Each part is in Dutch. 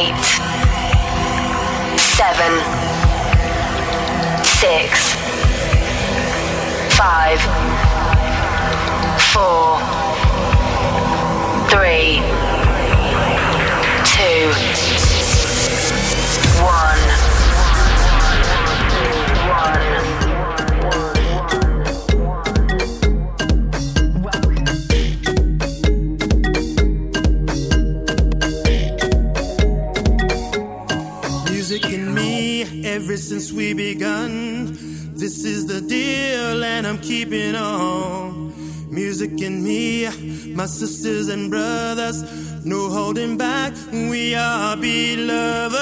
eight, seven, six, five, four, three, two, one. Music since we begun. This is the deal, and I'm keeping on. Music in me, my sisters and brothers, no holding back. We are beloved.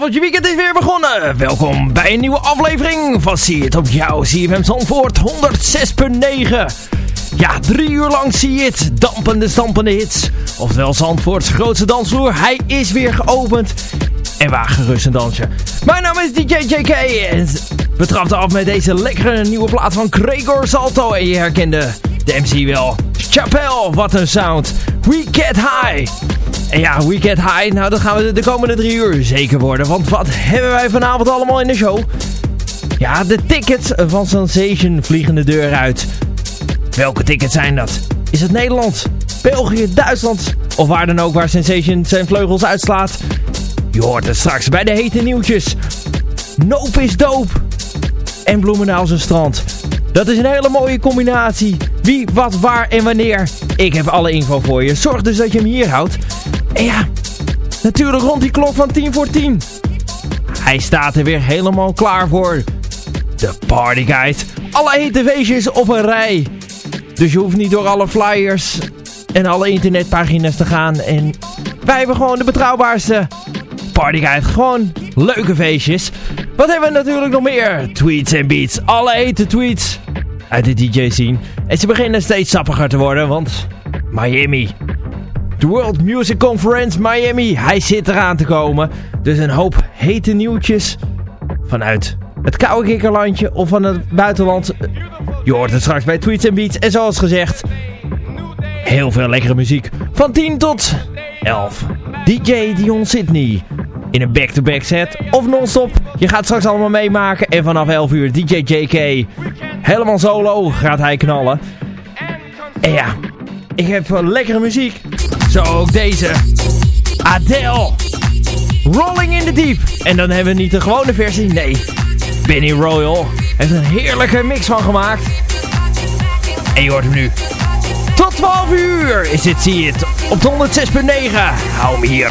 Vrijdagavond, je weekend is weer begonnen. Welkom bij een nieuwe aflevering van Zie het op jou, CFM Zandvoort 106.9. Ja, drie uur lang zie je het. Dampende, stampende hits. Oftewel Zandvoorts grootste dansvloer. Hij is weer geopend. En waag gerust een dansje. Mijn naam is DJ JK. En we trapten af met deze lekkere nieuwe plaat van Gregor Salto. En je herkende de MC wel. Chapelle, wat een sound. We Get High. En ja, We Get High, nou dat gaan we de komende drie uur zeker worden. Want wat hebben wij vanavond allemaal in de show? Ja, de tickets van Sensation vliegen de deur uit. Welke tickets zijn dat? Is het Nederland, België, Duitsland of waar dan ook waar Sensation zijn vleugels uitslaat? Je hoort het straks bij de hete nieuwtjes. Nope is doop. En Bloemendaal zijn strand. Dat is een hele mooie combinatie. Wie, wat, waar en wanneer. Ik heb alle info voor je. Zorg dus dat je hem hier houdt. En ja, natuurlijk rond die klok van 10 voor 10. Hij staat er weer helemaal klaar voor. De Party Guide. Alle feestjes op een rij. Dus je hoeft niet door alle flyers en alle internetpagina's te gaan. En wij hebben gewoon de betrouwbaarste Party Guide. Gewoon leuke feestjes. Wat hebben we natuurlijk nog meer? Tweets en beats. Alle hete tweets uit de DJ scene. En ze beginnen steeds sappiger te worden, want Miami. De World Music Conference Miami. Hij zit eraan te komen. Dus een hoop hete nieuwtjes vanuit het koude kikkerlandje of van het buitenland. Je hoort het straks bij Tweets en Beats. En zoals gezegd, heel veel lekkere muziek. Van 10 tot 11. DJ Dion Sydney. In een back-to-back set of non-stop. Je gaat straks allemaal meemaken. En vanaf 11 uur DJ JK. Helemaal solo gaat hij knallen. En ja, ik heb lekkere muziek. Zo ook deze. Adele. Rolling in the Deep. En dan hebben we niet de gewone versie. Nee, Benny Royal heeft een heerlijke mix van gemaakt. En je hoort hem nu. Tot 12 uur is dit, zie je het, op de 106.9. Hou hem hier.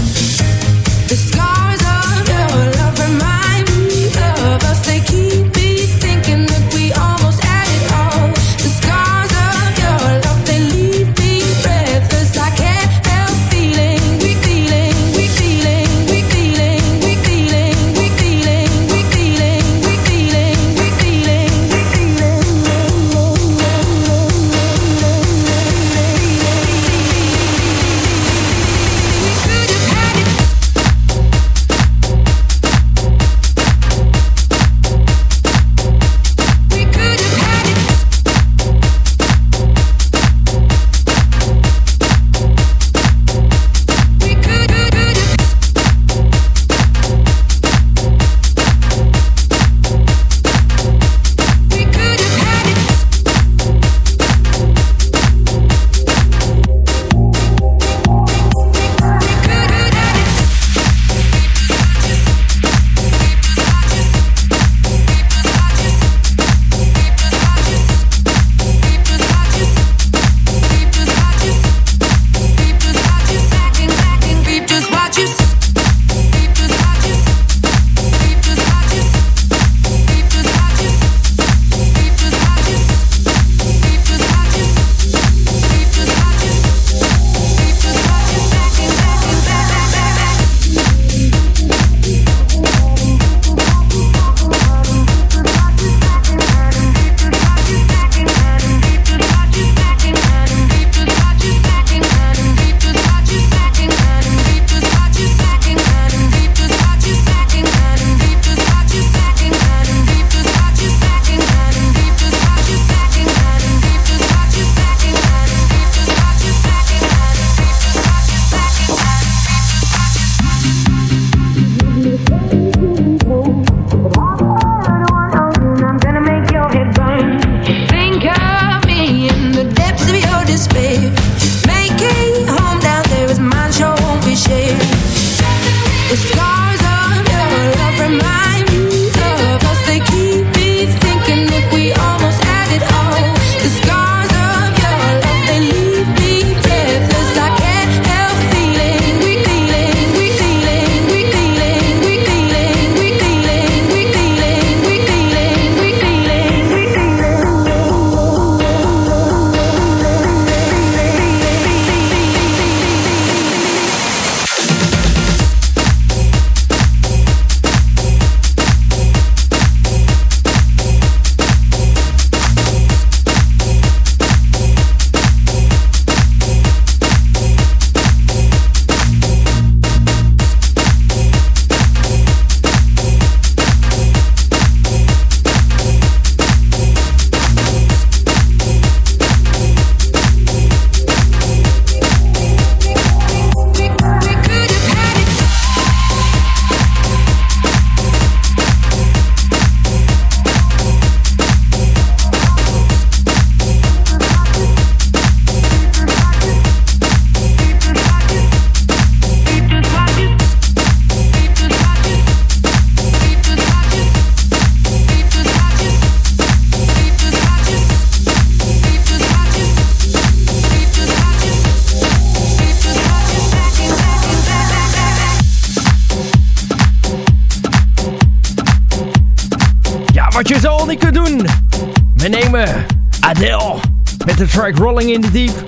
Rolling in the Deep.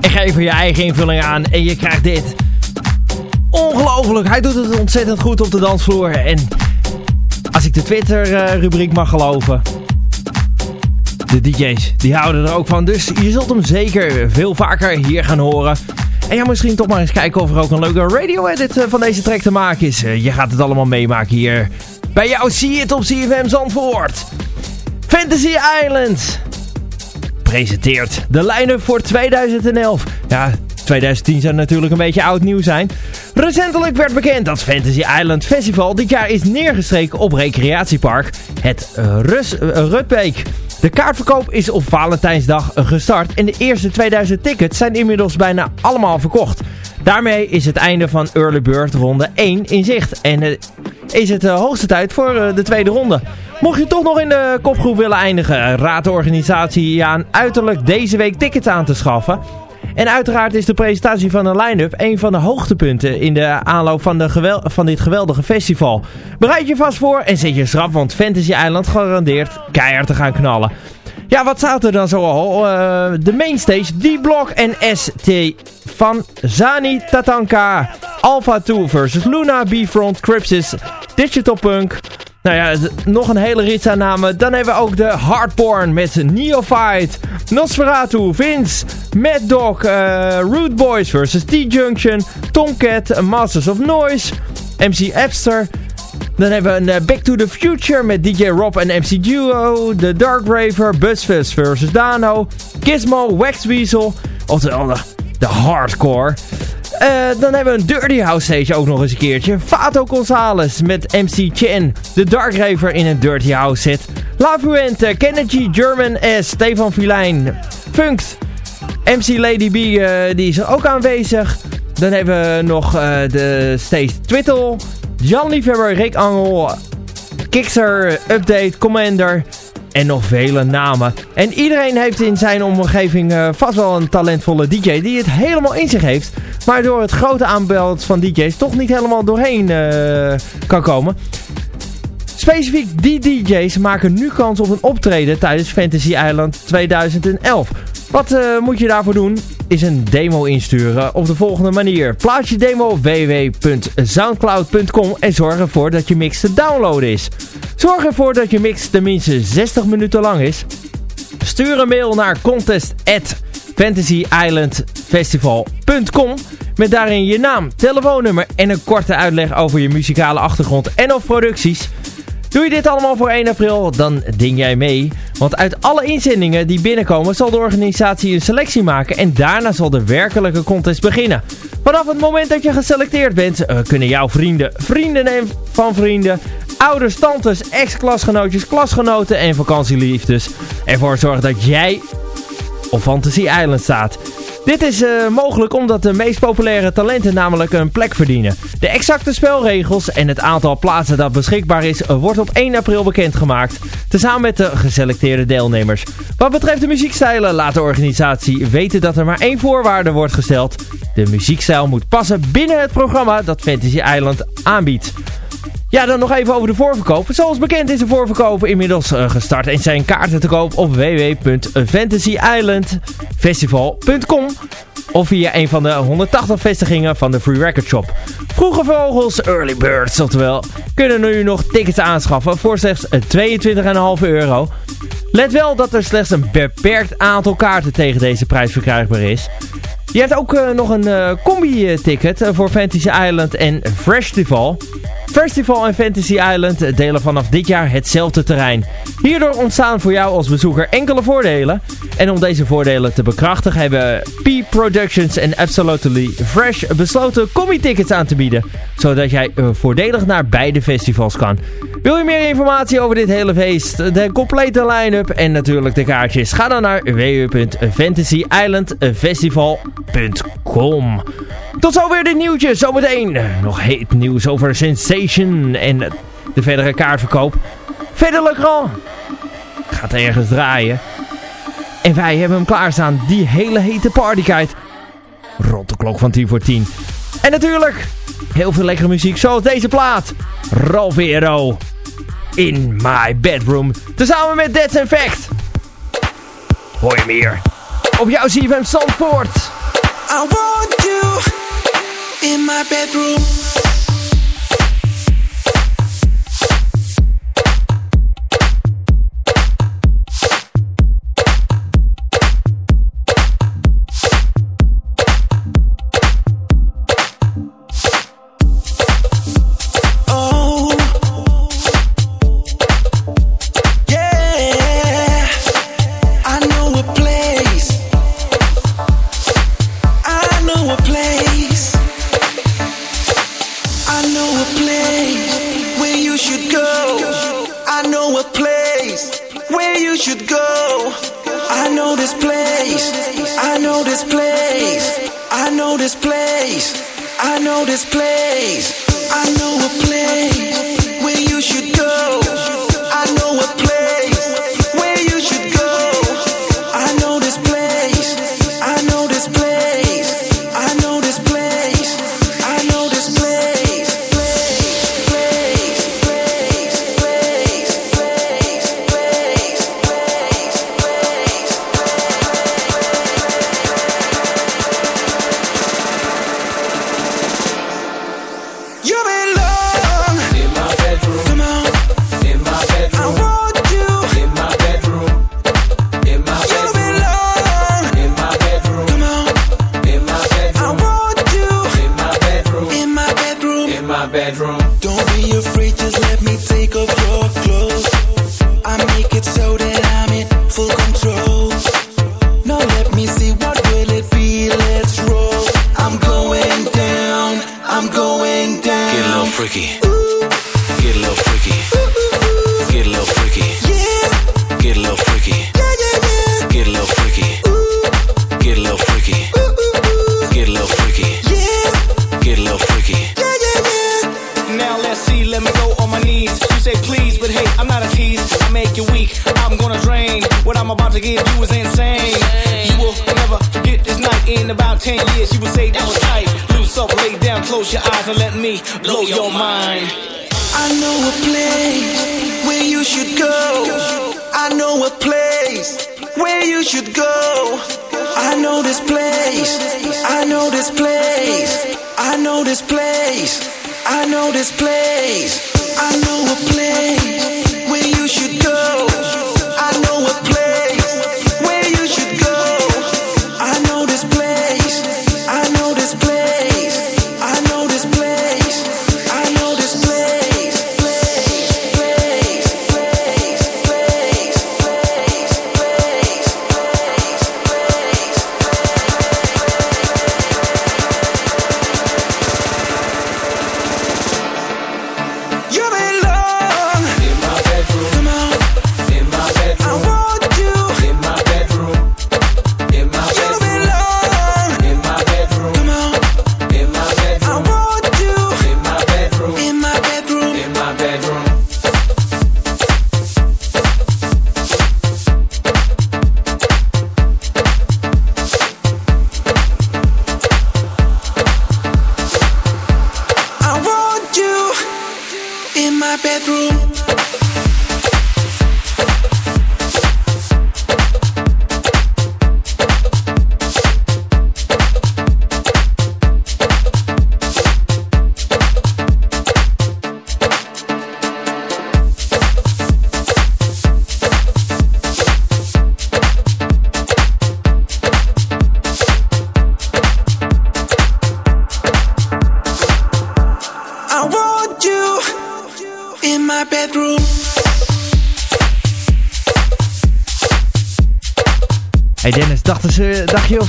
En geef er je eigen invulling aan en je krijgt dit. Ongelooflijk, hij doet het ontzettend goed op de dansvloer. En als ik de Twitter-rubriek mag geloven... De DJ's, die houden er ook van. Dus je zult hem zeker veel vaker hier gaan horen. En ja, misschien toch maar eens kijken of er ook een leuke radio-edit eh, van deze track te maken is. Eh, je gaat het allemaal meemaken hier bij jou. Zie je het op CFM Zandvoort. Fantasy Island presenteert de line-up voor 2011. Ja, 2010 zou natuurlijk een beetje oud nieuw zijn. Recentelijk werd bekend dat Fantasy Island Festival dit jaar is neergestreken op recreatiepark het Rus, uh, Rutbeek. De kaartverkoop is op Valentijnsdag gestart en de eerste 2000 tickets zijn inmiddels bijna allemaal verkocht. Daarmee is het einde van Early Bird ronde 1 in zicht en is het uh, hoogste tijd voor uh, de tweede ronde. Mocht je toch nog in de kopgroep willen eindigen, raad de organisatie aan uiterlijk deze week tickets aan te schaffen. En uiteraard is de presentatie van de line-up een van de hoogtepunten in de aanloop van, de van dit geweldige festival. Bereid je vast voor en zet je schrap, want Fantasy Island garandeert keihard te gaan knallen. Ja, wat staat er dan zo al? Uh, de mainstage, D-Block en ST van Zani Tatanka. Alpha 2 versus Luna, B-Front, Crypsis, Digital Punk... Nou ja, nog een hele rits aan namen. Dan hebben we ook de Hardporn met Neophyte, Nosferatu, Vince, Mad Dog, uh, Root Boys vs. T-Junction, Tomcat, Masters of Noise, MC Epster. Dan hebben we een uh, Back to the Future met DJ Rob en MC Duo, The Dark Raver, Buzzfest vs. Dano, Gizmo, Wax Weasel, oftewel de hardcore. Uh, dan hebben we een Dirty House stage ook nog eens een keertje. Fato Gonzalez met MC Chen. De Dark Raver in een Dirty House set. La Fuente, Kennedy, German S, Stefan Filijn, Funkt. MC Lady B, uh, die is ook aanwezig. Dan hebben we nog uh, de stage Twittle. Jan Liefhebber, Rick Angel, Kixer, Update, Commander en nog vele namen. En iedereen heeft in zijn omgeving uh, vast wel een talentvolle DJ die het helemaal in zich heeft. Maar door het grote aanbod van DJ's toch niet helemaal doorheen uh, kan komen. Specifiek die DJ's maken nu kans op een optreden tijdens Fantasy Island 2011. Wat uh, moet je daarvoor doen? Is een demo insturen op de volgende manier. Plaats je demo op www.soundcloud.com en zorg ervoor dat je mix te downloaden is. Zorg ervoor dat je mix tenminste 60 minuten lang is. Stuur een mail naar contest@fantasyislandfestival.com met daarin je naam, telefoonnummer en een korte uitleg over je muzikale achtergrond en of producties. Doe je dit allemaal voor 1 april, dan ding jij mee. Want uit alle inzendingen die binnenkomen zal de organisatie een selectie maken en daarna zal de werkelijke contest beginnen. Vanaf het moment dat je geselecteerd bent, uh, kunnen jouw vrienden, vrienden van vrienden, ouders, tantes, ex-klasgenootjes, klasgenoten en vakantieliefdes ervoor zorgen dat jij op Fantasy Island staat. Dit is uh, mogelijk omdat de meest populaire talenten namelijk een plek verdienen. De exacte spelregels en het aantal plaatsen dat beschikbaar is wordt op 1 april bekendgemaakt. Tezamen met de geselecteerde deelnemers. Wat betreft de muziekstijlen laat de organisatie weten dat er maar één voorwaarde wordt gesteld. De muziekstijl moet passen binnen het programma dat Fantasy Island aanbiedt. Ja, dan nog even over de voorverkoop. Zoals bekend is de voorverkoop inmiddels uh, gestart en zijn kaarten te koop op www.fantasyislandfestival.com of via een van de 180 vestigingen van de Free Record Shop. Vroege vogels, early birds, oftewel, kunnen nu nog tickets aanschaffen voor slechts 22,5 euro. Let wel dat er slechts een beperkt aantal kaarten tegen deze prijs verkrijgbaar is. Je hebt ook uh, nog een uh, combi-ticket uh, voor Fantasy Island en Festival. Festival en Fantasy Island delen vanaf dit jaar hetzelfde terrein. Hierdoor ontstaan voor jou als bezoeker enkele voordelen. En om deze voordelen te bekrachtigen hebben P Productions en Absolutely Fresh besloten combi-tickets aan te bieden. Zodat jij voordelig naar beide festivals kan. Wil je meer informatie over dit hele feest, de complete line-up en natuurlijk de kaartjes? Ga dan naar www.fantasyislandfestival.com Tot zover dit nieuwtje. Zometeen nog heet nieuws over Sensation en de verdere kaartverkoop. Verder Legrand gaat ergens draaien. En wij hebben hem klaarstaan. Die hele hete partykite. Rond de klok van 10 voor 10. En natuurlijk heel veel lekkere muziek zoals deze plaat. Rovero. In My Bedroom. Tezamen met Dead Fact. Hoor je meer. Op jouw CFM Zandvoort. I want you in my bedroom.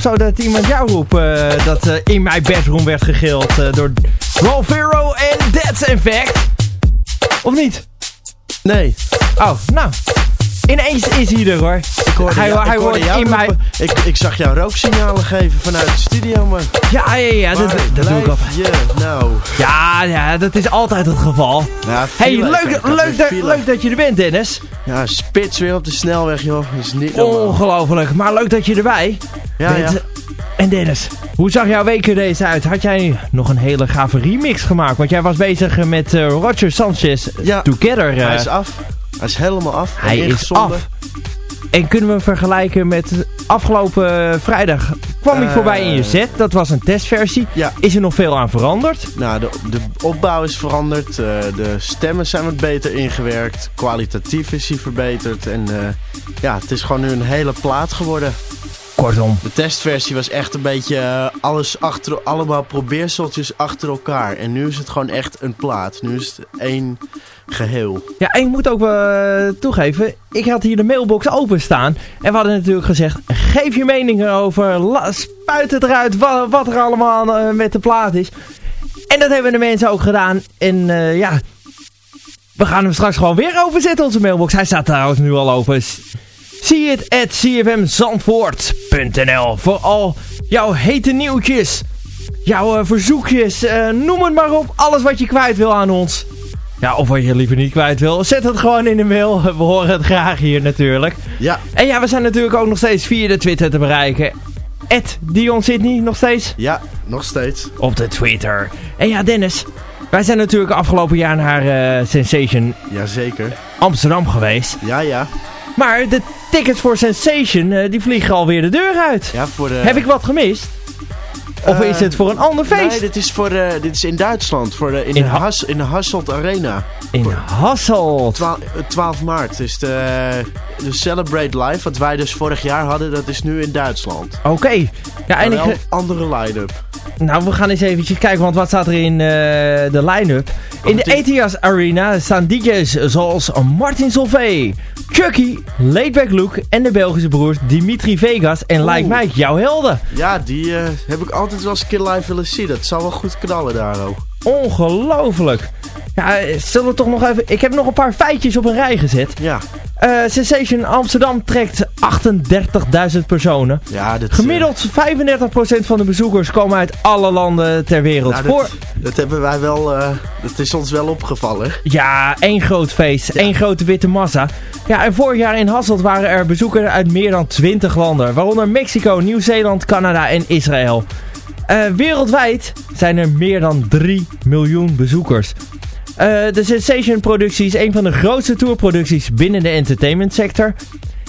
Of zo dat iemand jou roep uh, dat uh, in mijn bedroom werd gegild uh, door Rolf Hero en That's Fact? Of niet? Nee. Oh, nou. Ineens is hij er hoor. Ik hoorde, hij, ja, hij ik hoorde jou in mij. Ik, ik zag jou rooksignalen geven vanuit de studio, man. Ja, ja, ja, dat, dat doe ik. Je, nou. Ja, ja, dat is altijd het geval. Ja, hey, leuk, leuk, dat, leuk dat je er bent, Dennis. Ja, spits weer op de snelweg, joh. Is niet Ongelooflijk, maar leuk dat je erbij ja, ja. En Dennis, hoe zag jouw week er deze uit? Had jij nog een hele gave remix gemaakt? Want jij was bezig met uh, Roger Sanchez Ja. Together. Hij eh, is af. Hij is helemaal af. hij is af. En kunnen we vergelijken met afgelopen eh, vrijdag? Kwam hij Eh, voorbij in je set? Dat was een testversie. Ja. Is er nog veel aan veranderd? Nou, de, de opbouw is veranderd. eh, de stemmen zijn wat beter ingewerkt. Kwalitatief is hij verbeterd. En eh, ja, het is gewoon nu een hele plaat geworden. Kortom, De testversie was echt een beetje eh, alles achter, allemaal probeerseltjes achter elkaar. En nu is het gewoon echt een plaat. Nu is het één geheel. Ja, en ik moet ook eh, toegeven, ik had hier de mailbox openstaan. En we hadden natuurlijk gezegd, geef je meningen over, la- spuit het eruit wat, wat er allemaal eh, met de plaat is. En dat hebben de mensen ook gedaan. En ja, we gaan hem straks gewoon weer overzetten, onze mailbox. Hij staat trouwens nu al open. Zie het at cfmzandvoort.nl Voor al jouw hete nieuwtjes, jouw eh, verzoekjes, eh, noem het maar op. Alles wat je kwijt wil aan ons. Ja, of wat je liever niet kwijt wil. Zet het gewoon in de mail. We horen het graag hier natuurlijk. Ja, En ja, we zijn natuurlijk ook nog steeds via de Twitter te bereiken. Ed Dion Sydney nog steeds ja, nog steeds. op de Twitter. En ja, Dennis. Wij zijn natuurlijk afgelopen jaar naar eh, Sensation Jazeker. Amsterdam geweest. Ja, ja. Maar de tickets voor Sensation, eh, die vliegen alweer de deur uit. ja voor de, Heb ik wat gemist? Of is het voor een ander feest? Nee, dit is, voor, eh, dit is in Duitsland. Voor de, in, In de Has, in de Hasselt Arena. In Hasselt. 12, eh, 12 maart is de, de Celebrate Live. Wat wij dus vorig jaar hadden, dat is nu in Duitsland. Oké. Ja, en ik, andere line-up. Nou, we gaan eens eventjes kijken, want wat staat er in eh, de line-up? In de ETIAS Arena staan DJ's zoals Martin Solveig, Chucky, Laidback Luke en de Belgische broers Dimitri Vegas en Like. Mike, jouw helden. Ja, die heb ik altijd wel eens een keer live willen zien. Dat zal wel goed knallen daar ook. Ongelooflijk. Ja, zullen we toch nog even... Ik heb nog een paar feitjes op een rij gezet. Ja, Eh, Sensation Amsterdam trekt 38.000 personen. ja dat, eh, Gemiddeld 35% van de bezoekers komen uit alle landen ter wereld. nou, Voor, dat, dat hebben wij wel... eh, dat is ons wel opgevallen. Ja, één groot feest. één grote witte massa. Ja, en vorig jaar in Hasselt waren er bezoekers uit meer dan 20 landen. Waaronder Mexico, Nieuw-Zeeland, Canada en Israël. Eh, wereldwijd zijn er meer dan 3 miljoen bezoekers. Eh, de Sensation productie is een van de grootste tourproducties binnen de entertainment sector.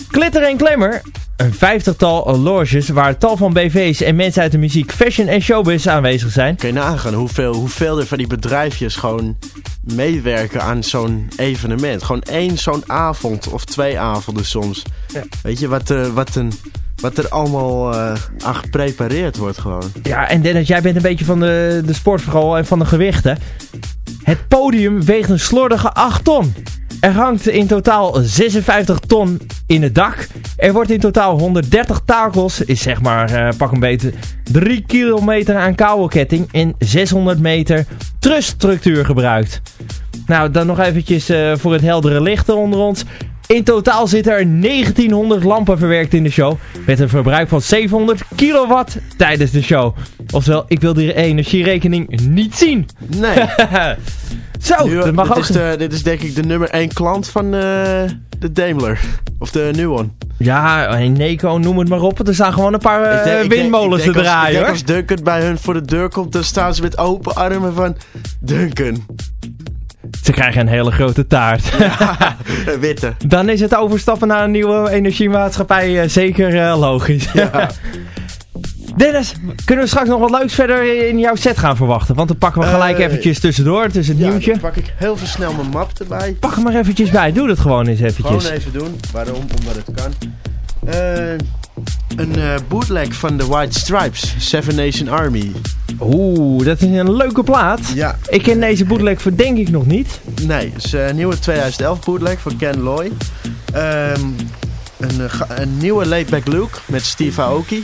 Glitter en Glamour, een vijftigtal loges waar tal van BV's en mensen uit de muziek, fashion en showbiz aanwezig zijn. Kun je nagaan hoeveel, hoeveel er van die bedrijfjes gewoon meewerken aan zo'n evenement. Gewoon één zo'n avond of twee avonden soms. Ja. Weet je, wat, er wat, een, wat er allemaal eh, aan geprepareerd wordt gewoon. Ja, en Dennis, jij bent een beetje van de, de en van de gewichten. Het podium weegt een slordige 8 ton. Er hangt in totaal 56 ton in het dak. Er wordt in totaal 130 takels, is zeg maar eh, pak een beetje 3 kilometer aan kabelketting en 600 meter trusstructuur gebruikt. Nou, dan nog eventjes eh, voor het heldere lichten onder ons. In totaal zitten er 1900 lampen verwerkt in de show. Met een verbruik van 700 kilowatt tijdens de show. Oftewel, ik wil die energierekening niet zien. Nee, Zo, nu, dat mag dit, ook. is de, dit is denk ik de nummer één klant van eh, de Daimler. Of de Nuon. Ja, Neko, noem het maar op. Er staan gewoon een paar denk- denk- windmolens denk te als- draaien Ik denk hoor. als Duncan bij hun voor de deur komt, dan staan ze met open armen van... Duncan, Ze krijgen een hele grote taart. een witte. Dan is het overstappen naar een nieuwe energiemaatschappij eh, zeker eh, logisch. Dennis, kunnen we straks nog wat leuks verder in jouw set gaan verwachten? Want dan pakken we gelijk Eh, eventjes tussendoor, tussen het Ja, nieuwtje. dan pak ik heel veel snel mijn map erbij. Pak hem maar eventjes bij, doe dat gewoon eens eventjes. Gewoon even doen. Waarom? Omdat het kan. Een bootleg van de White Stripes, Seven Nation Army. Oeh, dat is een leuke plaat. Ja, Ik ken deze bootleg voor denk ik nog niet. nee, het is een nieuwe 2011 bootleg van Ken Loy. Ehm, een, eh, een nieuwe laidback Luke met Steve Aoki.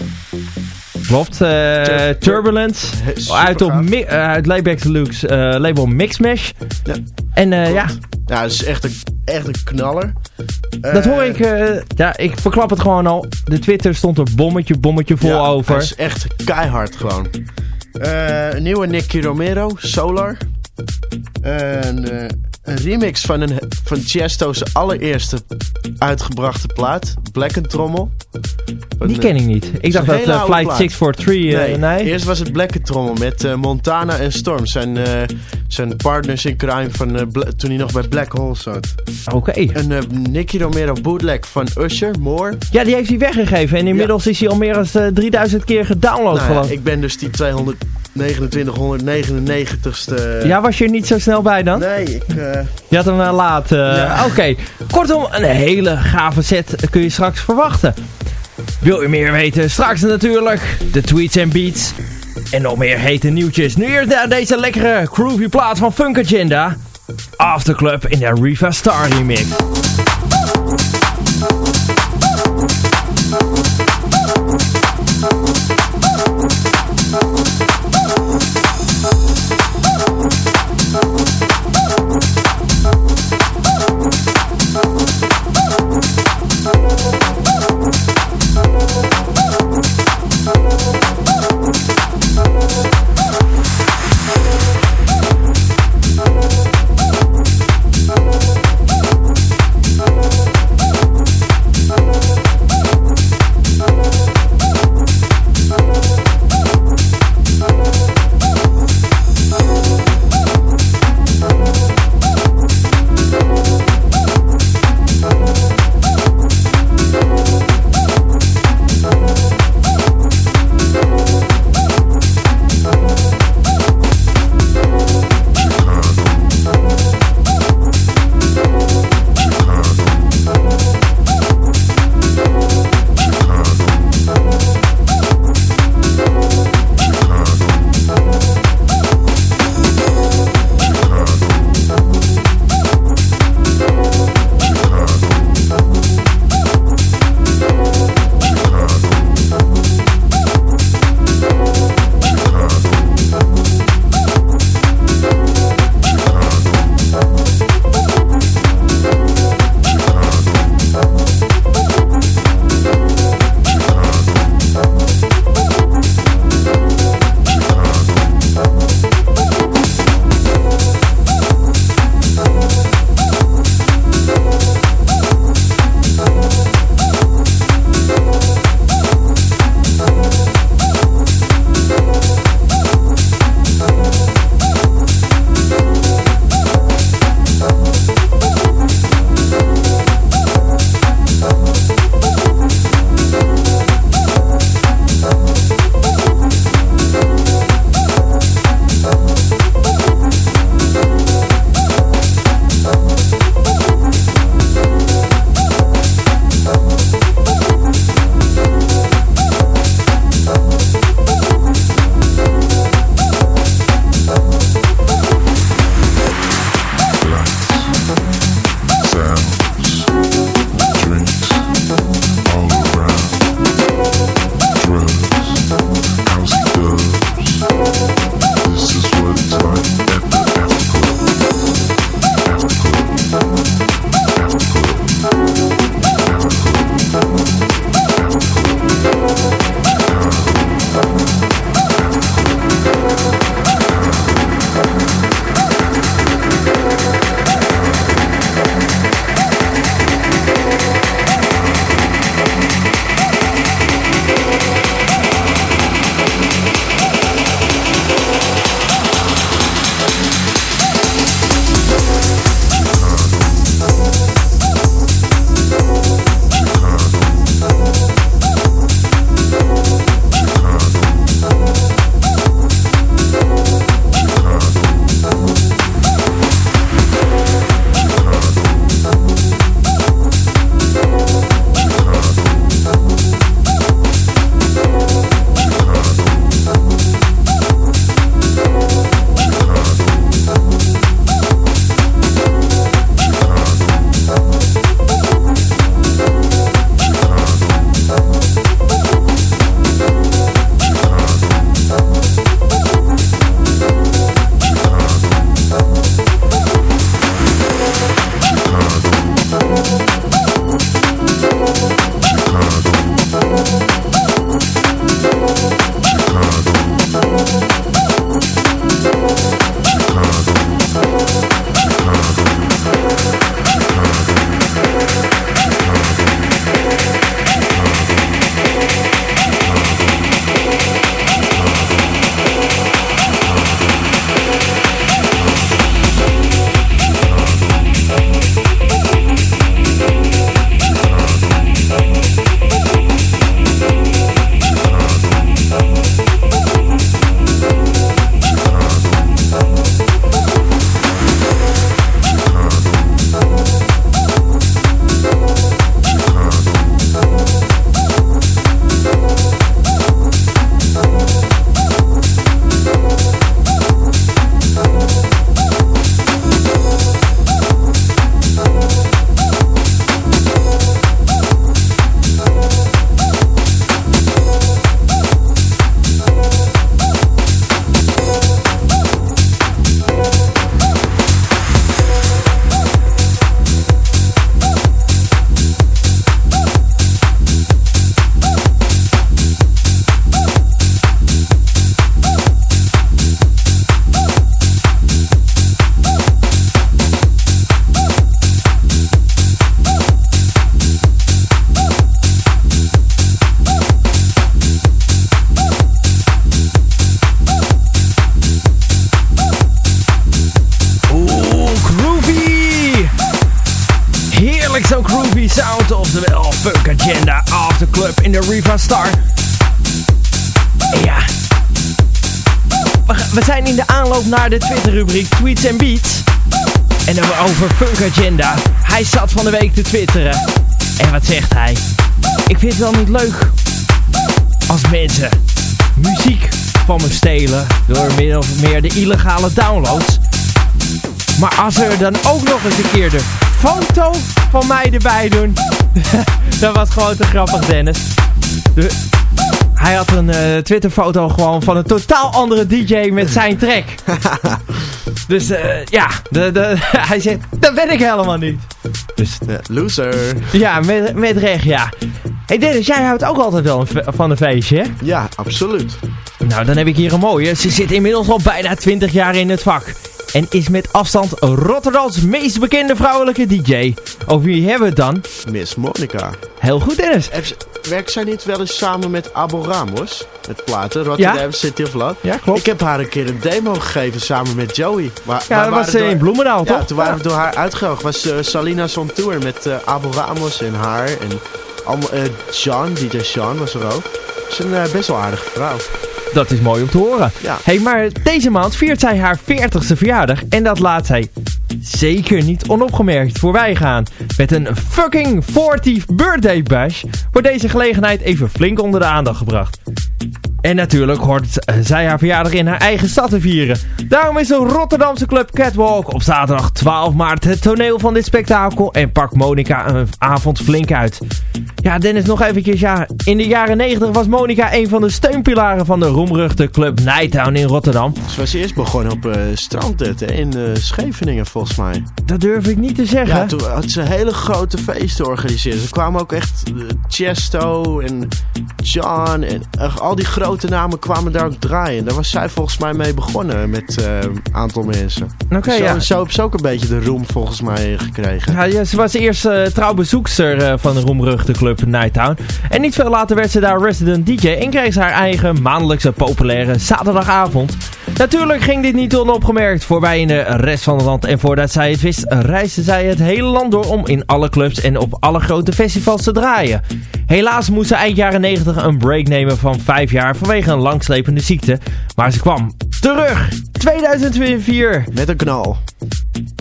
Klopt, eh, Tur- Turbulence. Uit, op mi- eh, uit Layback Deluxe eh, label Mixmash. Ja. En eh, ja, Ja, dat is echt een, echt een knaller. dat Eh, hoor ik. eh, ja, ik verklap het gewoon al. De Twitter stond er bommetje, bommetje vol ja, over. Hij is echt keihard gewoon. Eh, een nieuwe Nicky Romero, Solar. Een, eh, een remix van, een, van Chesto's allereerste uitgebrachte plaat, Black and Trommel. Die ken ik niet. Ik dacht dat uh, Flight 643... Uh, nee, nee, eerst was het Black Trommel met uh, Montana en Storm. Zijn, zijn partners in crime van toen hij nog bij Black Hole zat. Oké. Okay. En Nicky Romero bootleg van Usher, More. Ja, die heeft hij weggegeven. En inmiddels is hij al meer dan 3000 keer gedownload. Nou, ja, ik ben dus die 200... 2999ste. Ja, was je er niet zo snel bij dan? Nee, ik... Uh... Je had hem uh, laat. Uh... Oké. Kortom, een hele gave set kun je straks verwachten. Wil je meer weten? Straks natuurlijk de tweets en beats. En nog meer hete nieuwtjes. Nu eerst naar deze lekkere groovy plaat van Funk Agenda. Afterclub in de Riva Star remix. Naar de Twitter-rubriek Tweets and Beats. En dan over Funk Agenda. Hij zat van de week te twitteren. En wat zegt hij? Ik vind het wel niet leuk als mensen muziek van me stelen door min of meer de illegale downloads. Maar als er dan ook nog eens een keer de foto van mij erbij doen, dat was gewoon te grappig Dennis. Hij had een uh, Twitterfoto gewoon van een totaal andere DJ met zijn track. dus uh, ja, de, de, hij zegt, dat ben ik helemaal niet. Dus, loser. Ja, met, met recht, ja. hey Dennis, jij houdt ook altijd wel van een feestje, hè? Ja, absoluut. Nou, dan heb ik hier een mooie. Ze zit inmiddels al bijna 20 jaar in het vak. En is met afstand Rotterdams meest bekende vrouwelijke DJ. Over wie hebben we het dan? Miss Monica. Heel goed, Dennis. Werkt zij niet wel eens samen met Abo Ramos? Met platen, Rotterdam ja? City of Love. Ja, klopt. Ik heb haar een keer een demo gegeven samen met Joey. Maar, ja, dat was in Bloemendaal, toch? Ja, toen waren we door haar uitgenodigd. was uh, Salina's on tour met uh, Abo Ramos en haar. En allemaal, uh, Sean, DJ Sean was er ook. Ze is een best wel aardige vrouw. Dat is mooi om te horen. Ja. hey, maar deze maand viert zij haar 40ste verjaardag. En dat laat zij zeker niet onopgemerkt voorbij gaan. Met een fucking 40 birthday bash wordt deze gelegenheid even flink onder de aandacht gebracht. En natuurlijk hoort zij haar verjaardag in haar eigen stad te vieren. Daarom is de Rotterdamse club Catwalk op zaterdag 12 maart het toneel van dit spektakel en pakt Monica een avond flink uit. Ja, Dennis, nog eventjes. Ja, in de jaren 90 was Monica een van de steunpilaren van de roemruchte club Nighttown in Rotterdam. Ze was eerst begonnen op uh, strandlet in uh, Scheveningen volgens mij. Dat durf ik niet te zeggen. Ja, toen had ze hele grote feesten georganiseerd. Ze kwamen ook echt uh, Chesto en John en al die grote namen kwamen daar ook draaien. Daar was zij volgens mij mee begonnen met een aantal mensen. Oké, ja. Zo heeft ze ook een beetje de roem volgens mij gekregen. Ja, ja ze was eerst trouwbezoekster van de roemruchte club club Nighttown. En niet veel later werd ze daar resident DJ en kreeg ze haar eigen maandelijkse populaire zaterdagavond. Natuurlijk ging dit niet onopgemerkt voorbij in de rest van het land. En voordat zij het wist, reisde zij het hele land door om in alle clubs en op alle grote festivals te draaien. Helaas moest ze eind jaren 90 een break nemen van 5 jaar vanwege een langslepende ziekte. Maar ze kwam terug. 2004. Met een knal.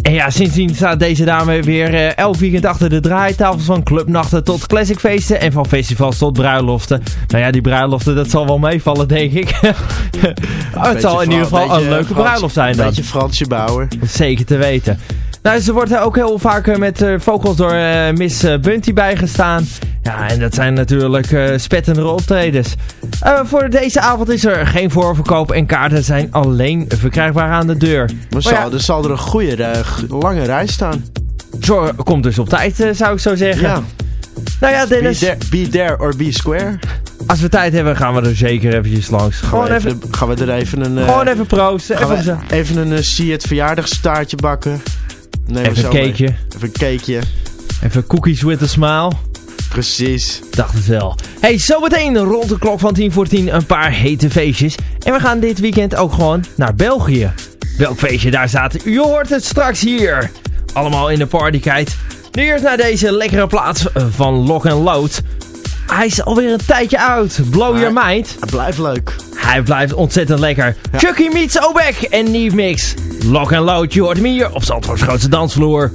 En ja, sindsdien staat deze dame weer uh, elk weekend achter de draaitafels van clubnachten tot classicfeesten en van festivals tot bruiloften. Nou ja, die bruiloften, dat zal wel meevallen, denk ik. het zal in ieder geval een, leuke bruiloft zijn dan. Een beetje Fransje bouwen. Zeker te weten. Nou, ze wordt ook heel vaak eh, met uh, vogels door uh, Miss Bunty bijgestaan. Ja, en dat zijn natuurlijk uh, spettende optredens. voor deze avond is er geen voorverkoop en kaarten zijn alleen verkrijgbaar aan de deur. Maar, zal, ja, er zal er een goede, lange rij staan. Zo, komt dus op tijd, zou ik zo zeggen. Ja. Nou ja, Dennis... Be there, be there or be square. Als we tijd hebben, gaan we er zeker eventjes langs. Gewoon even, even, gaan we er even een... Gewoon even proosten. Even, even een uh, See het verjaardagstaartje bakken. Even een cakeje. Even een cakeje. Even cookies with a smile. Precies. Dacht het wel. Hey, zometeen rond de klok van 10 voor 10 een paar hete feestjes. En we gaan dit weekend ook gewoon naar België. Welk feestje daar staat, u hoort het straks hier. Allemaal in de partykite. Nu eerst naar deze lekkere plaats van Lock Load. Hij is alweer een tijdje oud. Blow your mind. Hij blijft leuk. Hij blijft ontzettend lekker. Ja. Chucky meets Obek en Neve Mix. Lock and Load, je hoort hem hier op Zandvoorts grootste dansvloer.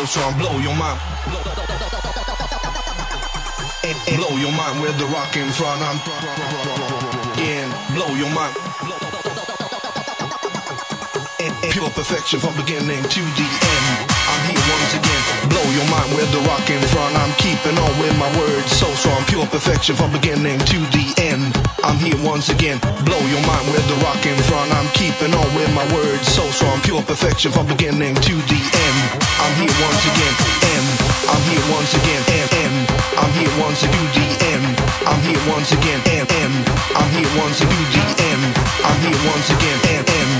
Words so strong. Blow your mind. Blow your mind with the rock in front. I'm in. Blow your mind. Pure perfection from beginning to the end. I'm here once again. Blow your mind with the rock in front. I'm keeping on with my words so strong. Pure perfection from beginning to the end. I'm here once again. Blow your mind with the rock in front. I'm keeping on with my words so strong. Pure perfection from beginning to the end. I'm here once again. End. I'm here once again. End. End. I'm here once again. To the end. I'm here once again. End. I'm here once to do the end. I'm here once again.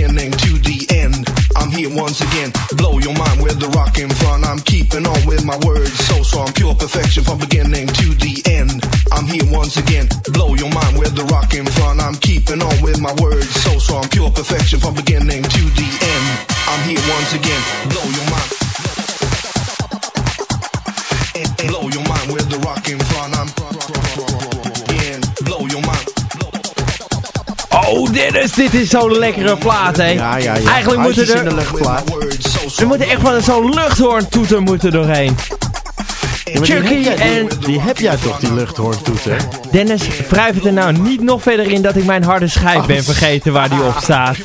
beginning to the end. I'm here once again. Blow your mind with the rock in front. I'm keeping on with my words so strong. Pure perfection from beginning to the end. I'm here once again. Blow your mind with the rock in front. I'm keeping on with my words so strong. Pure perfection from beginning to the end. I'm here once again. Blow your mind. And- and Blow your mind with the rock in front. Dennis, dit is zo'n lekkere plaat hè. Ja, ja, ja. Eigenlijk moeten Huisjes in de er, luchtplaat. Words so er strong. moet echt wel zo'n luchthoorntoeter moeten doorheen. Ja, Chucky en- Die heb jij toch, die luchthoorntoeter? Dennis, wrijf het er nou niet nog verder in dat ik mijn harde schijf ben vergeten waar die op staat.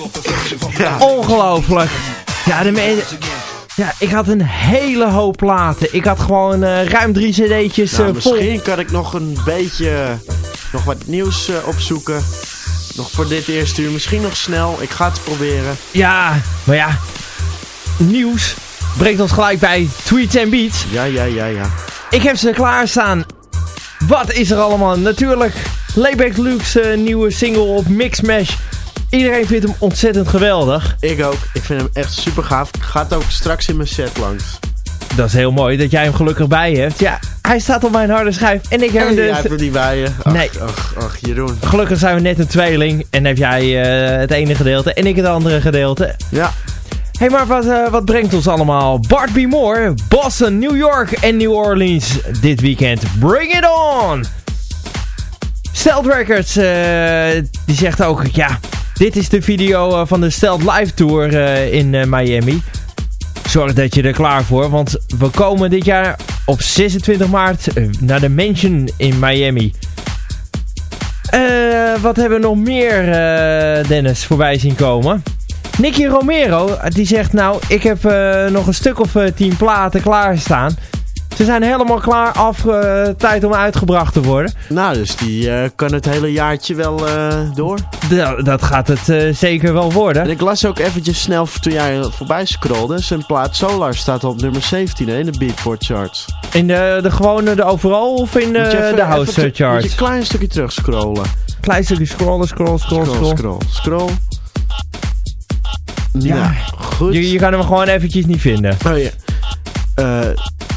Ja. Ongelooflijk. Ja, de ja, ik had een hele hoop platen. Ik had gewoon eh, ruim drie cd'tjes eh, Nou, vol. misschien kan ik nog een beetje nog wat nieuws eh, opzoeken. Nog voor dit eerste uur. Misschien nog snel. Ik ga het proberen. Ja, maar ja. Nieuws brengt ons gelijk bij Tweets en Beats. Ja, ja, ja, ja. Ik heb ze klaarstaan. Wat is er allemaal? Natuurlijk, Layback Luke's eh, nieuwe single op Mixmash. Iedereen vindt hem ontzettend geweldig. Ik ook. Ik vind hem echt super gaaf. Gaat ook straks in mijn set langs. Dat is heel mooi dat jij hem gelukkig bij hebt. Ja, hij staat op mijn harde schijf en ik heb hem En jij dus... hebt hem niet bij je. Ach, Nee. Ach, ach, Jeroen. Gelukkig zijn we net een tweeling en heb jij eh, het ene gedeelte en ik het andere gedeelte. Ja. Hé, hey, maar wat, eh, wat brengt ons allemaal? Bart B. Moore, Boston, New York en New Orleans dit weekend. Bring it on! Stealth Records, eh, die zegt ook, ja, Dit is de video van de Stelt Live Tour in Miami. Zorg dat je er klaar voor, want we komen dit jaar op 26 maart eh, naar de Mansion in Miami. Eh, wat hebben we nog meer, eh, Dennis, voorbij zien komen? Nicky Romero, die zegt nou, ik heb nog een stuk of eh, 10 platen klaarstaan. Ze zijn helemaal klaar, af, eh, tijd om uitgebracht te worden. Nou, dus die eh, kan het hele jaartje wel eh, door. Da- dat gaat het zeker wel worden. En ik las ook eventjes snel toen jij voorbij scrolde. Zijn plaat Solar staat op nummer 17 hè, in de Beatport charts. In de, de gewone, de overall of in de, de house even- chart? Moet je een klein stukje terug scrollen. Klein stukje scrollen, scroll, scroll, Scroll, scroll. scroll, scroll. Ja. Ja, goed. Je, je kan hem gewoon eventjes niet vinden. Oh ja. Eh,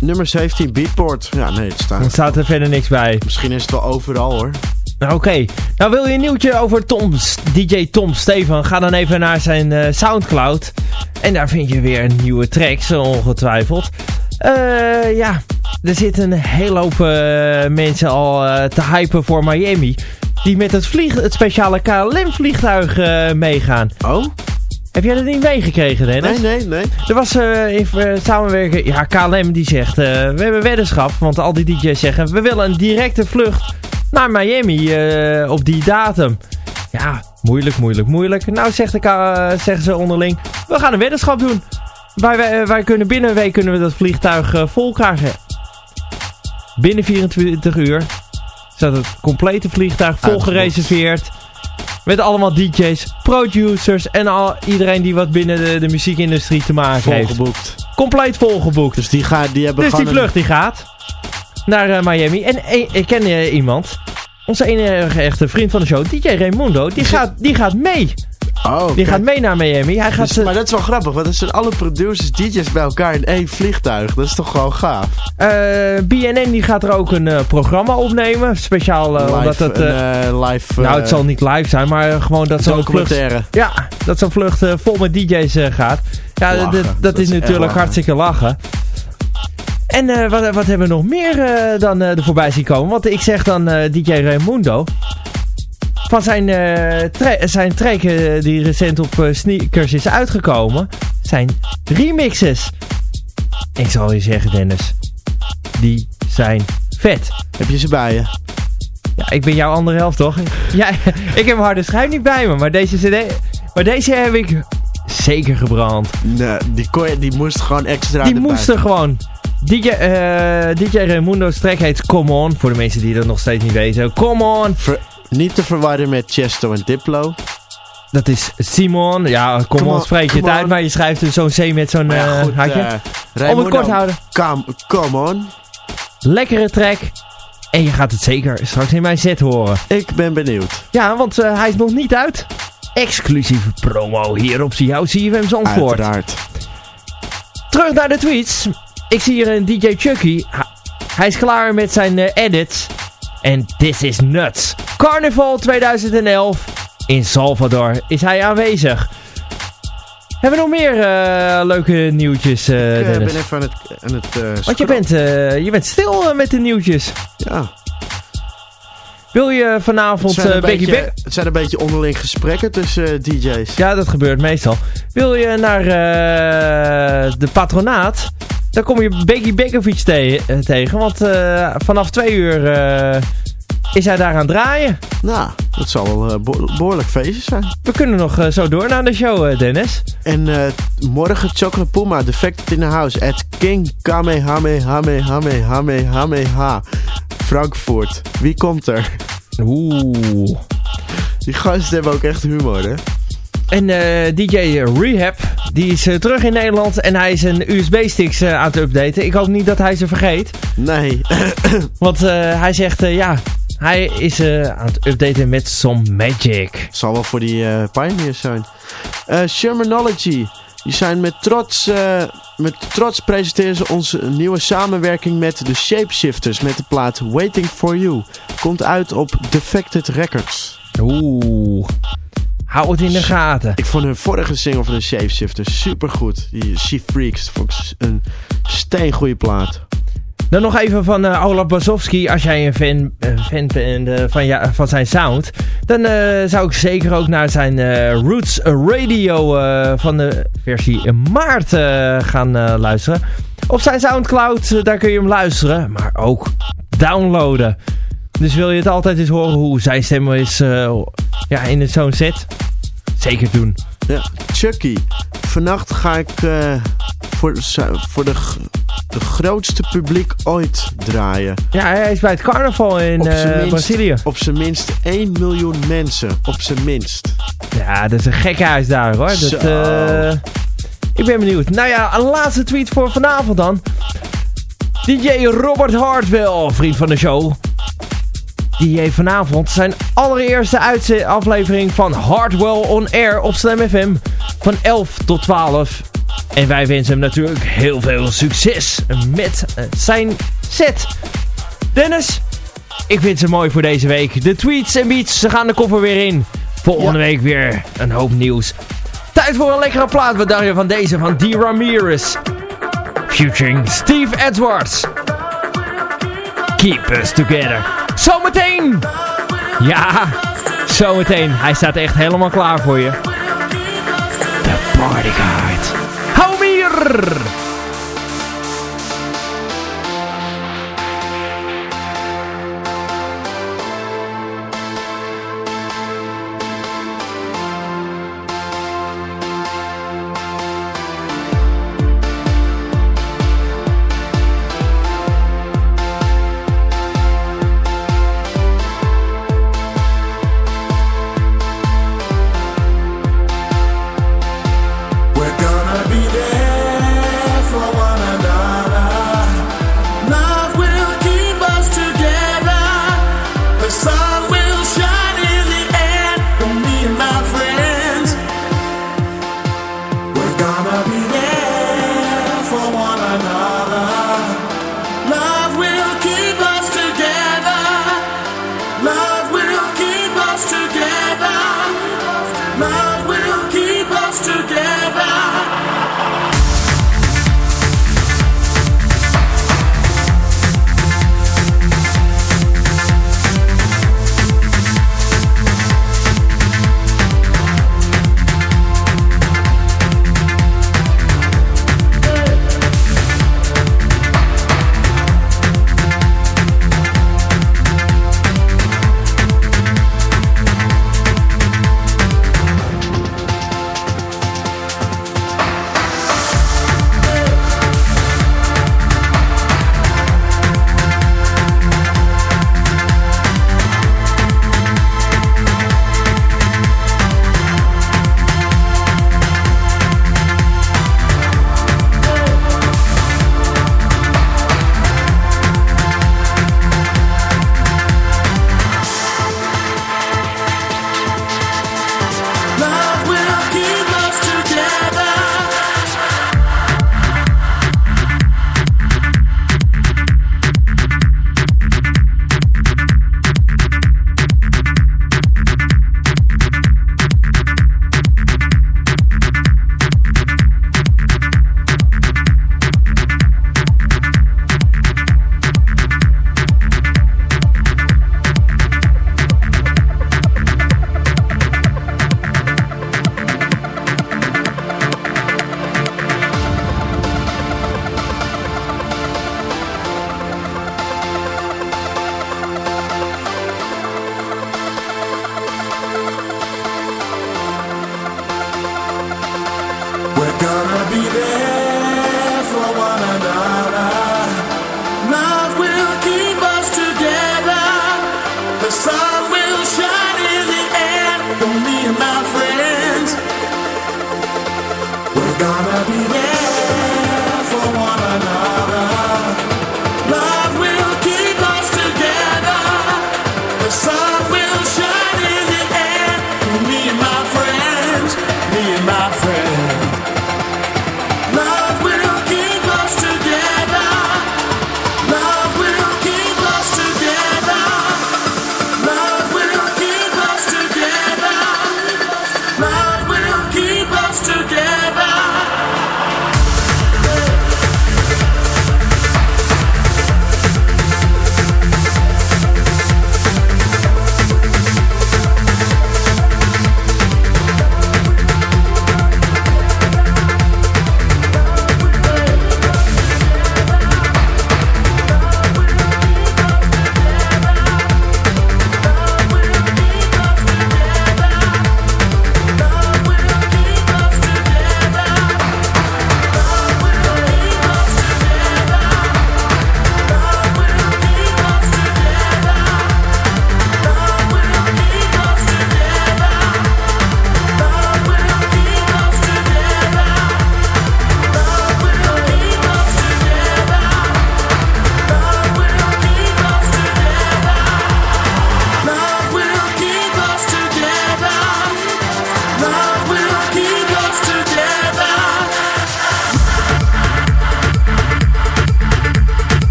nummer 17, Beatport. Ja, nee, het Er staat. staat er verder niks bij. Misschien is het wel overal hoor. Nou, Oké, nou wil je een nieuwtje over Tom, DJ Tom Steven? Ga dan even naar zijn eh, Soundcloud. En daar vind je weer een nieuwe tracks, ongetwijfeld. Eh ja, er zitten een hele hoop eh, mensen al te hypen voor Miami. Die met het, vlieg, het speciale KLM-vliegtuig meegaan. Oh? Heb jij dat niet meegekregen, Dennis? Nee, nee, nee. Er was in eh, samenwerking... Ja, KLM die zegt... eh, we hebben weddenschap. Want al die DJ's zeggen... We willen een directe vlucht naar Miami op die datum. Ja, moeilijk, moeilijk, moeilijk. Nou zegt de K, zeggen ze onderling... We gaan een weddenschap doen. Wij, wij, wij kunnen binnen een week kunnen we dat vliegtuig vol krijgen. Binnen 24 uur staat het complete vliegtuig vol gereserveerd. Met allemaal DJ's, producers en al, iedereen die wat binnen de, de muziekindustrie te maken heeft. Volgeboekt. Compleet volgeboekt. Dus die, gaat, die hebben Dus die vlucht die gaat naar eh, Miami. En eh, ik ken eh, iemand, onze enige echte vriend van de show, DJ Raimundo, die, gaat, die gaat mee. Oh, Die kijk. gaat mee naar Miami. Hij gaat, Dus- maar dat is wel grappig, want dat zijn alle producers, DJ's bij elkaar in één vliegtuig. Dat is toch gewoon gaaf. eh, BNN die gaat er ook een eh, programma opnemen. Speciaal eh, omdat het... een, live nou, het zal niet live zijn, maar gewoon dat zo'n vlucht... Ja, dat zo'n vlucht vol met DJ's gaat. Ja, Lachen. dat, Dat is natuurlijk lachen. hartstikke lachen. En eh, wat, wat hebben we nog meer dan eh, er voorbij zien komen? Want ik zeg dan DJ Raimundo. Van zijn, eh zijn track eh, die recent op eh, sneakers is uitgekomen. Zijn remixes. Ik zal je zeggen Dennis. Die zijn vet. Heb je ze bij je? Ja, ik ben jouw andere helft, toch? Ja, ik heb een harde schijf niet bij me, maar deze cd... Maar deze heb ik zeker gebrand. Nee, die, kon je- die moest gewoon extra Die moest er gewoon. DJ, eh DJ Raimundo's track heet Come On. Voor de mensen die dat nog steeds niet weten. Come On. Ver- niet te verwarren met Chesto en Diplo. Dat is Simon. Ja, Come On on, spreek je het uit. Maar je schrijft dus zo'n C met zo'n ja, goed, haakje. eh, Om het kort houden. Come, come on. Lekkere track. En je gaat het zeker straks in mijn set horen. Ik ben benieuwd. Ja, want eh, hij is nog niet uit. Exclusieve promo hier op jouw CFM Zandvoort. Uiteraard. Terug naar de tweets. Ik zie hier een DJ Chucky. Hij is klaar met zijn edits. En this is nuts. Carnival 2011. In Salvador is hij aanwezig. Hebben we nog meer eh, leuke nieuwtjes, eh Ik eh, ben even aan het... Aan het Want je bent, je bent stil met de nieuwtjes. Ja. Wil je vanavond Becky beetje, Beck... het zijn een beetje onderling gesprekken tussen DJ's. Ja, dat gebeurt meestal. Wil je naar de patronaat, dan kom je Becky Bekovic te- eh, tegen. Want eh, vanaf twee uur eh, is hij daar aan het draaien. Nou, dat zal wel een behoorlijk feestje zijn. We kunnen nog zo door naar de show, Dennis. En morgen Chocolate Puma, Defected in the House, at King Kamehamehamehamehameha. Frankfurt. Wie komt er? Oeh. Die gasten hebben ook echt humor, hè? En eh, DJ Rehab, die is eh, terug in Nederland en hij is een USB-sticks aan het updaten. Ik hoop niet dat hij ze vergeet. Nee. Want eh, hij zegt, eh, ja, hij is eh, aan het updaten met some magic. Zal wel voor die eh pioneers zijn. Eh Shermanology. Die zijn met trots, eh, met trots presenteren ze onze nieuwe samenwerking met de Shapeshifters met de plaat Waiting for You. Komt uit op Defected Records. Oeh. Hou het in de gaten. Ik vond hun vorige single van de Shapeshifters supergoed. Die She Freaks. Vond ik een steengoede plaat. Dan nog even van uh, Olaf Basowski. Als jij een fan, uh, fan bent uh, van, ja, van zijn sound. Dan zou ik zeker ook naar zijn Roots Radio van de versie maart gaan luisteren. Op zijn Soundcloud, daar kun je hem luisteren. Maar ook downloaden. Dus wil je het altijd eens horen hoe zijn stem is ja, in zo'n set? Zeker doen. Ja, Chucky. Vannacht ga ik voor, voor de de grootste publiek ooit draaien. Ja, hij is bij het carnaval in uh, Brazilië. Op zijn minst 1 miljoen mensen. Op zijn minst. Ja, dat is een gek huis daar hoor. Dat, uh, ik ben benieuwd. Nou ja, een laatste tweet voor vanavond dan. DJ Robert Hartwell, vriend van de show. Die heeft vanavond zijn allereerste aflevering van Hardwell On Air op Slam FM. Van 11 tot 12 en wij wensen hem natuurlijk heel veel succes met eh, zijn set. Dennis, ik vind ze mooi voor deze week. De tweets en beats, ze gaan de koffer weer in. Volgende week weer een hoop nieuws. Tijd voor een lekkere plaat. Wat dacht je van deze van D. Ramirez? Featuring Steve Edwards. Keep us together. Zometeen! Ja, zometeen. Hij staat echt helemaal klaar voor je. The Party Guide. Brrr. Dennis?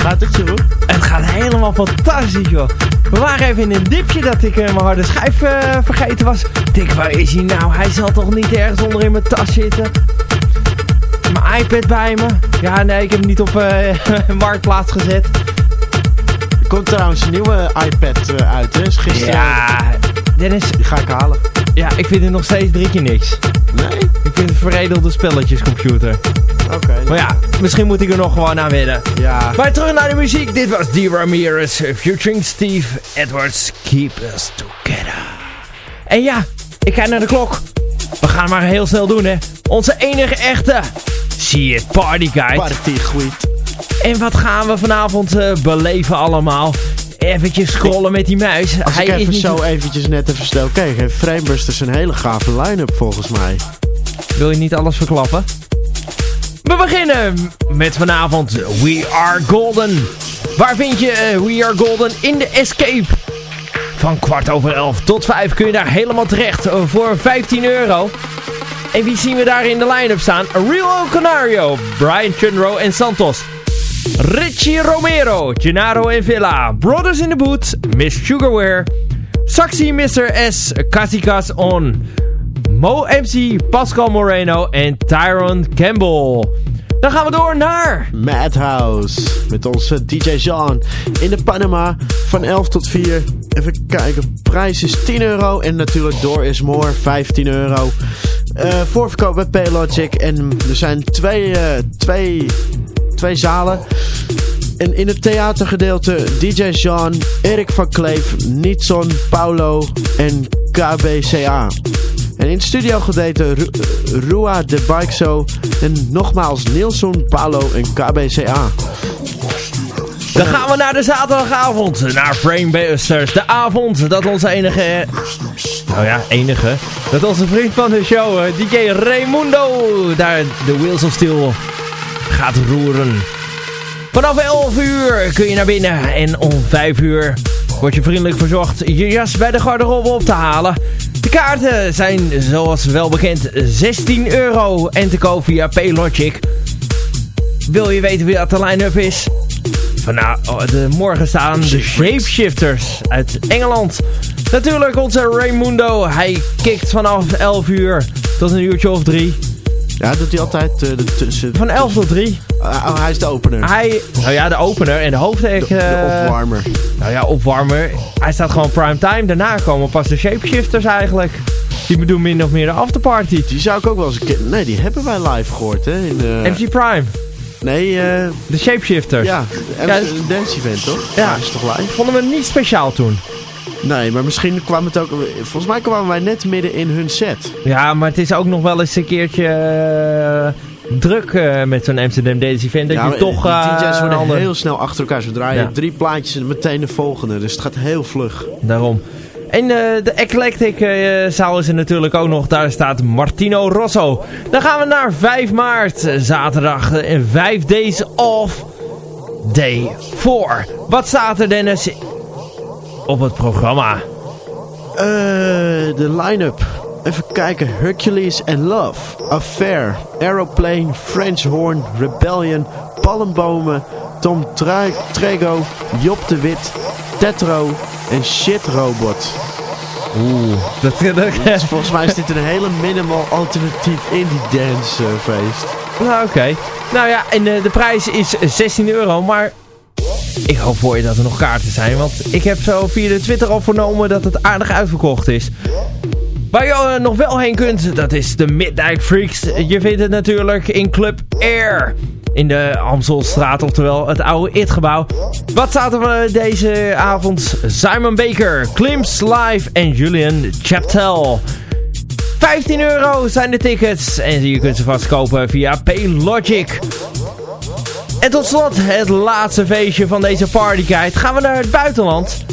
Gaat het, Jeroen? Het gaat helemaal fantastisch, joh. We waren even in een dipje dat ik eh, mijn harde schijf eh, vergeten was. Ik denk, waar is hij nou? Hij zal toch niet ergens onder in mijn tas zitten? Mijn iPad bij me. Ja, nee, ik heb hem niet op eh marktplaats gezet. Er komt trouwens een nieuwe iPad uit, hè? Is Gisteren. Ja, Dennis, Die ga ik halen. ja, ik vind het nog steeds drie keer niks. Nee? Ik vind het een verredelde spelletjescomputer. Oké. Maar ja, misschien moet ik er nog gewoon aan wedden. Ja. Maar terug naar de muziek. Dit was D. Ramirez featuring Steve Edwards. Keep us together. En ja, ik kijk naar de klok. We gaan maar heel snel doen, hè. Onze enige echte See It Party Guide. Party goed. En wat gaan we vanavond eh, beleven allemaal? Eventjes scrollen met die muis. Als ik is even zo eventjes net even snel keek. heeft Framebusters een hele gave line-up volgens mij. Wil je niet alles verklappen? We beginnen met vanavond We Are Golden. Waar vind je eh, We Are Golden? In de Escape. Van kwart over elf tot vijf kun je daar helemaal terecht eh, voor 15 euro. En wie zien we daar in de line-up staan? Real Canario, Brian Chunro en Santos. Richie Romero, Gennaro en Villa, Brothers in the Boot, Miss Sugarware, Saxi Mr. S, Kasikas On, Mo MC, Pascal Moreno en Tyron Campbell. Dan gaan we door naar... Madhouse. Met onze DJ Jean. In de Panama van 11 tot 4. Even kijken. Prijs is 10 euro. En natuurlijk door is more. 15 euro. Eh, voorverkoop bij Paylogic. En er zijn twee, eh, twee, twee zalen. En in het theatergedeelte DJ Jean, Erik van Kleef, Nitson, Paulo en KBCA. En in het studiogedeelte Ru Rua de Bike Show en nogmaals Nielsen, Paulo en KBCA. Dan gaan we naar de zaterdagavond. Naar Framebusters. De avond dat onze enige... Nou ja, enige. Dat onze vriend van de show, eh, DJ Raimundo, daar de Wheels of Steel gaat roeren. Vanaf 11 uur kun je naar binnen. En om 5 uur word je vriendelijk verzocht je jas bij de garderobe op te halen. De kaarten zijn zoals wel bekend 16 euro en te koop via Paylogic. Wil je weten wie dat de line-up is? Vanaf de morgen staan de Shapeshifters uit Engeland. Natuurlijk onze Raimundo. Hij kikt vanaf 11 uur tot een uurtje of drie. Ja, doet hij altijd eh, tussen... Van 11 tot 3. Ah, oh, hij is de opener. Hij, nou ja, de opener en de hoofdact. de, de eh, opwarmer. nou ja, opwarmer. Hij staat gewoon prime time. Daarna komen pas de Shapeshifters eigenlijk. Die doen min of meer de afterparty. Die zou ik ook wel eens een keer... Nee, die hebben wij live gehoord, hè? In, eh, MC Prime. Nee, eh... De Shapeshifters. ja, Ja, een dance event, toch? Ja. is toch live? Vonden we niet speciaal toen. Nee, maar misschien kwam het ook... Volgens mij kwamen wij net midden in hun set. Ja, maar het is ook nog wel eens een keertje eh, druk eh, met zo'n Amsterdam Dance Event. Dat ja, je toch die eh, DJ's worden ander- heel snel achter elkaar. Ze draaien Ja. drie plaatjes en meteen de volgende. Dus het gaat heel vlug. Daarom. En eh, de Eclectic eh, zaal is er natuurlijk ook nog. Daar staat Martino Rosso. Dan gaan we naar 5 maart. Zaterdag. En 5 days off. Day 4. Wat staat er Dennis op het programma? De line-up. Even kijken. Hercules and Love. Affair. Aeroplane. French Horn. Rebellion. Palmbomen. Tom Tra- Trego. Job de Wit. Tetro. En Shit Robot. Oeh. Dat, dat, Dus volgens mij is dit een hele minimal alternatief indie dance eh, feest. nou oké. Nou ja, en eh, de prijs is 16 euro. Maar ik hoop voor je dat er nog kaarten zijn. Want ik heb zo via de Twitter al vernomen dat het aardig uitverkocht is. Waar je eh, nog wel heen kunt, dat is de Midnight Freaks. Je vindt het natuurlijk in Club Air. In de Amstelstraat, oftewel het oude IT-gebouw. Wat staat er eh, deze avond? Simon Baker, Klims Live en Julian Chaptel. 15 euro zijn de tickets. En je kunt ze vast kopen via Paylogic. En tot slot het laatste feestje van deze partyguide. Gaan we naar het buitenland.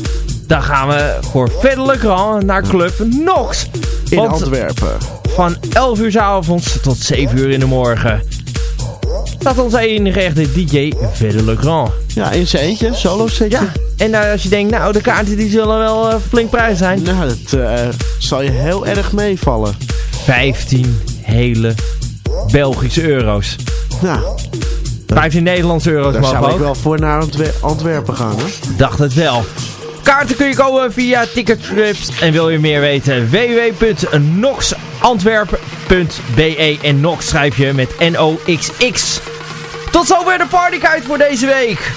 Dan gaan we voor Verder naar Club Nox. In Want Antwerpen. van 11 uur 's avonds tot 7 uur in de morgen. Staat onze enige echte DJ Verder Le Grand. Ja, in zijn eentje. Solo setje. Ja, en eh, als je denkt, nou de kaarten die zullen wel eh, flink prijs zijn. Nou, dat eh, zal je heel erg meevallen. 15 hele Belgische euro's. Nou, 15 Nederlandse euro's Daar zou ik wel voor naar Antwer- Antwerpen gaan hoor. Dacht het wel. Kaarten kun je kopen via Ticketstrips. En wil je meer weten? www.noxantwerpen.be En Nox schrijf je met N-O-X-X. Tot zover de partykite voor deze week.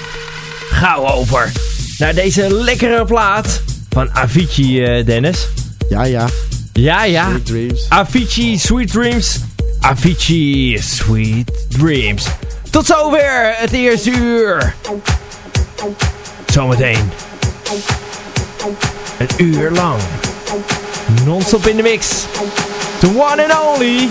Gauw over naar deze lekkere plaat van Avicii, eh, Dennis. Ja, ja. Ja, ja. Sweet dreams. Avicii Sweet Dreams. Avicii Sweet Dreams. Tot zover het eerste uur. Zometeen. Een uur lang. Non-stop in de mix. The one and only.